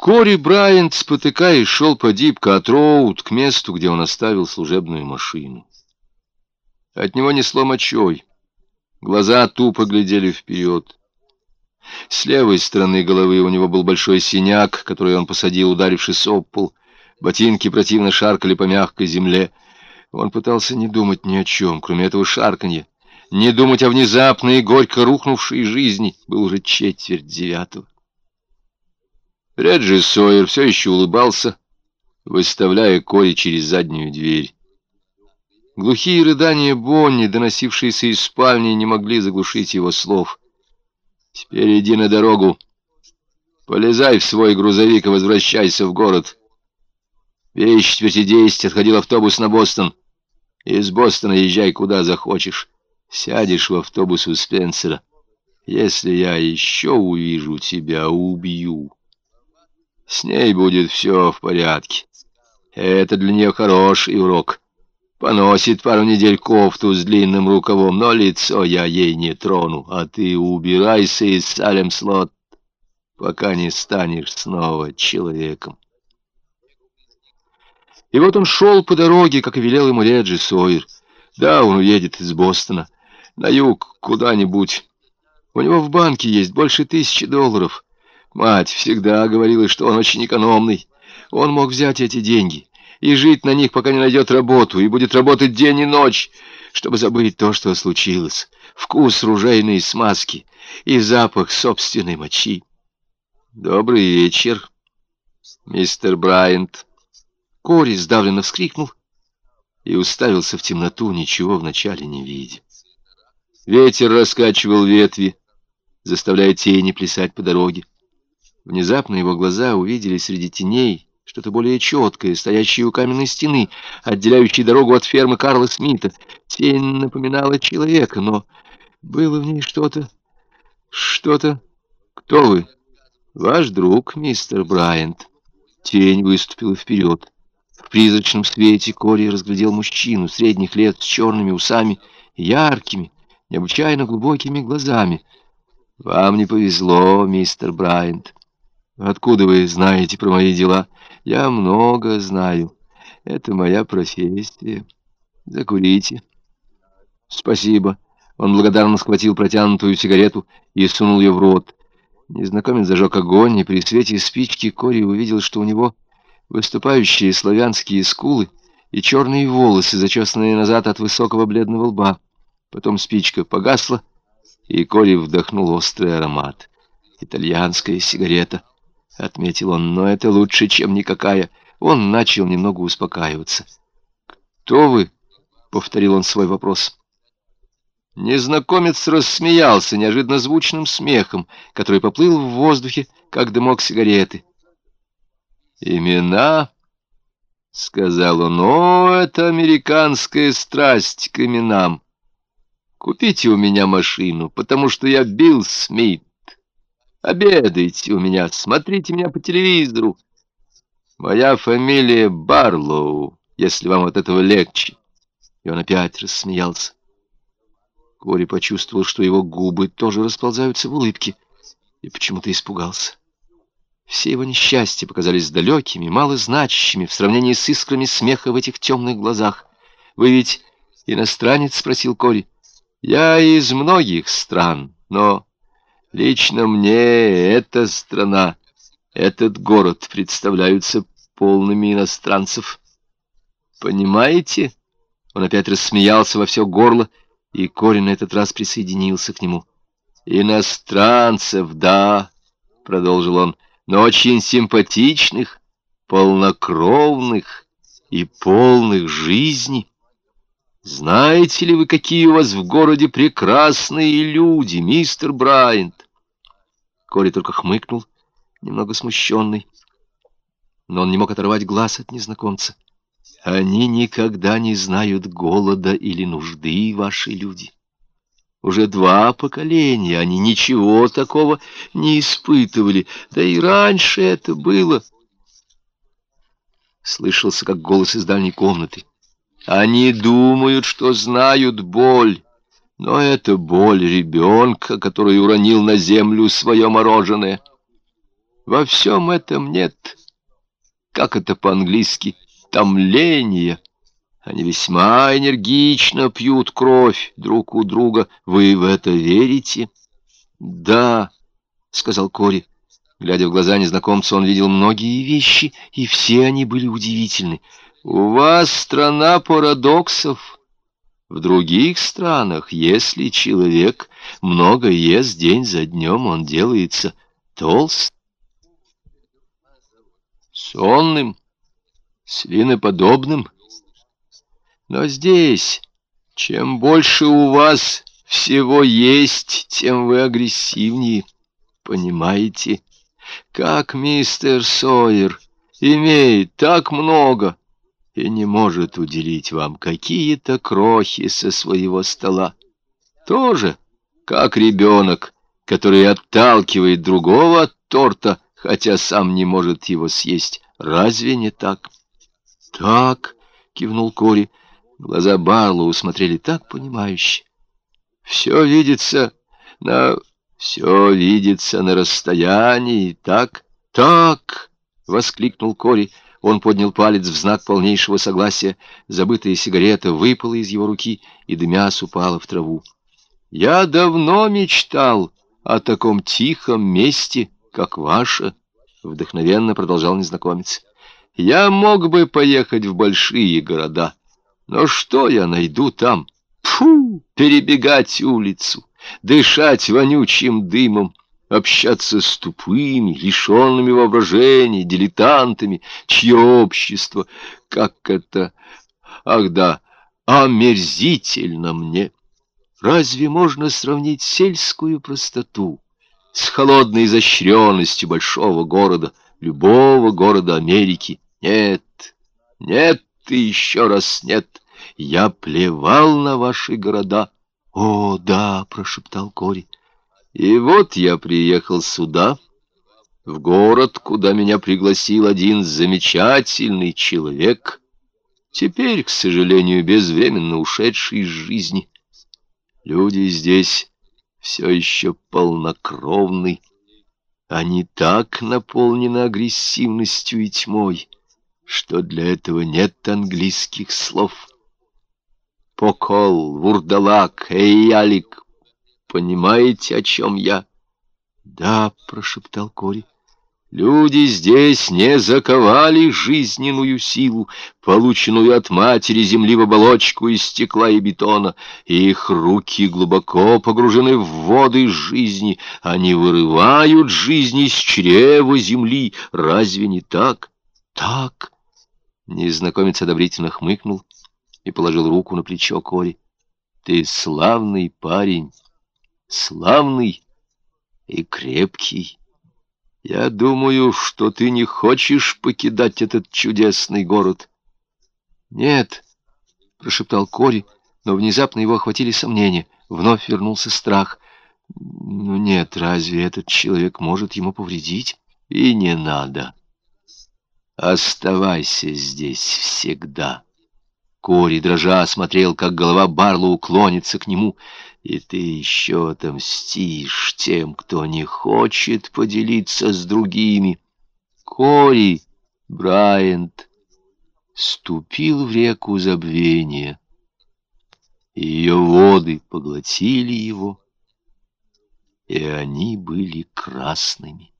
Кори Брайант, спотыкаясь, шел по Дипкат-Роуд к месту, где он оставил служебную машину. От него несло мочой. Глаза тупо глядели вперед. С левой стороны головы у него был большой синяк, который он посадил, ударившись об пол. Ботинки противно шаркали по мягкой земле. Он пытался не думать ни о чем, кроме этого шарканья. Не думать о внезапной и горько рухнувшей жизни. Был уже четверть девятого. Реджи Сойер все еще улыбался, выставляя Кори через заднюю дверь. Глухие рыдания Бонни, доносившиеся из спальни, не могли заглушить его слов. «Теперь иди на дорогу. Полезай в свой грузовик и возвращайся в город. Весь четверти десять отходил автобус на Бостон. Из Бостона езжай куда захочешь. Сядешь в автобус у Спенсера. Если я еще увижу тебя, убью». С ней будет все в порядке. Это для нее хороший урок. Поносит пару недель кофту с длинным рукавом, но лицо я ей не трону, а ты убирайся из Салем-Слот, пока не станешь снова человеком. И вот он шел по дороге, как и велел ему Реджи Сойер. Да, он уедет из Бостона, на юг, куда-нибудь. У него в банке есть больше тысячи долларов. Мать всегда говорила, что он очень экономный. Он мог взять эти деньги и жить на них, пока не найдет работу, и будет работать день и ночь, чтобы забыть то, что случилось. Вкус ружейной смазки и запах собственной мочи. «Добрый вечер, мистер Брайант». Кори сдавленно вскрикнул и уставился в темноту, ничего вначале не видя. Ветер раскачивал ветви, заставляя тени плясать по дороге. Внезапно его глаза увидели среди теней что-то более четкое, стоящее у каменной стены, отделяющей дорогу от фермы Карла Смита. Тень напоминала человека, но было в ней что-то... что-то... Кто вы? Ваш друг, мистер Брайант. Тень выступила вперед. В призрачном свете Кори разглядел мужчину средних лет с черными усами, яркими, необычайно глубокими глазами. «Вам не повезло, мистер Брайант. Откуда вы знаете про мои дела? Я много знаю. Это моя профессия. Закурите. Спасибо. Он благодарно схватил протянутую сигарету и сунул ее в рот. Незнакомец зажег огонь, и при свете спички Кори увидел, что у него выступающие славянские скулы и черные волосы, зачесанные назад от высокого бледного лба. Потом спичка погасла, и Кори вдохнул острый аромат. Итальянская сигарета — отметил он, — но это лучше, чем никакая. Он начал немного успокаиваться. «Кто вы?» — повторил он свой вопрос. Незнакомец рассмеялся неожиданно звучным смехом, который поплыл в воздухе, как дымок сигареты. «Имена?» — сказал он. «О, это американская страсть к именам! Купите у меня машину, потому что я Билл Смит. Обедайте у меня, смотрите меня по телевизору. Моя фамилия Барлоу, если вам от этого легче. И он опять рассмеялся. Кори почувствовал, что его губы тоже расползаются в улыбке, и почему-то испугался. Все его несчастья показались далекими, малозначащими в сравнении с искрами смеха в этих темных глазах. «Вы ведь иностранец?» — спросил Кори. «Я из многих стран, но Лично мне эта страна, этот город представляются полными иностранцев. Понимаете? Он опять рассмеялся во все горло, и Корин на этот раз присоединился к нему. «Иностранцев, да», — продолжил он, — «но очень симпатичных, полнокровных и полных жизни». Знаете ли вы, какие у вас в городе прекрасные люди, мистер Брайант? Кори только хмыкнул, немного смущенный. Но он не мог оторвать глаз от незнакомца. Они никогда не знают голода или нужды, ваши люди. Уже два поколения они ничего такого не испытывали, да и раньше это было. Слышался, как голос из дальней комнаты. Они думают, что знают боль, но это боль ребенка, который уронил на землю свое мороженое. Во всем этом нет, как это по-английски, томления. Они весьма энергично пьют кровь друг у друга. Вы в это верите? Да, сказал Кори. Глядя в глаза незнакомца, он видел многие вещи, и все они были удивительны. «У вас страна парадоксов. В других странах, если человек много ест день за днем, он делается толст, сонным, свиноподобным. Но здесь, чем больше у вас всего есть, тем вы агрессивнее, понимаете?» Как мистер Сойер имеет так много и не может уделить вам какие-то крохи со своего стола. Тоже, как ребенок, который отталкивает другого от торта, хотя сам не может его съесть. Разве не так? Так, кивнул Кори. Глаза Барлоу смотрели так понимающе. Все видится на все видится на расстоянии, так? Так! — воскликнул Кори. Он поднял палец в знак полнейшего согласия. Забытая сигарета выпала из его руки, и дымяс упала в траву. «Я давно мечтал о таком тихом месте, как ваше», — вдохновенно продолжал незнакомец. «Я мог бы поехать в большие города, но что я найду там? Фу, перебегать улицу!» дышать вонючим дымом, общаться с тупыми, лишенными воображения, дилетантами, чье общество, как это, ах да, омерзительно мне. Разве можно сравнить сельскую простоту с холодной изощренностью большого города, любого города Америки? Нет, нет и еще раз нет. Я плевал на ваши города. «О, да!» — прошептал Кори. «И вот я приехал сюда, в город, куда меня пригласил один замечательный человек, теперь, к сожалению, безвременно ушедший из жизни. Люди здесь все еще полнокровны, они так наполнены агрессивностью и тьмой, что для этого нет английских слов». Покол, Вурдалак, Эйялик. Понимаете, о чем я? Да, прошептал Кори. Люди здесь не заковали жизненную силу, полученную от матери земли в оболочку из стекла и бетона. Их руки глубоко погружены в воды жизни. Они вырывают жизнь из чрева земли. Разве не так? Так. Незнакомец одобрительно хмыкнул и положил руку на плечо Кори. «Ты славный парень, славный и крепкий. Я думаю, что ты не хочешь покидать этот чудесный город». «Нет», — прошептал Кори, но внезапно его охватили сомнения. Вновь вернулся страх. «Ну нет, разве этот человек может ему повредить?» «И не надо. Оставайся здесь всегда». Кори, дрожа, смотрел, как голова Барлоу клонится к нему. «И ты еще отомстишь тем, кто не хочет поделиться с другими». Кори Брайант ступил в реку забвения. Ее воды поглотили его, и они были красными.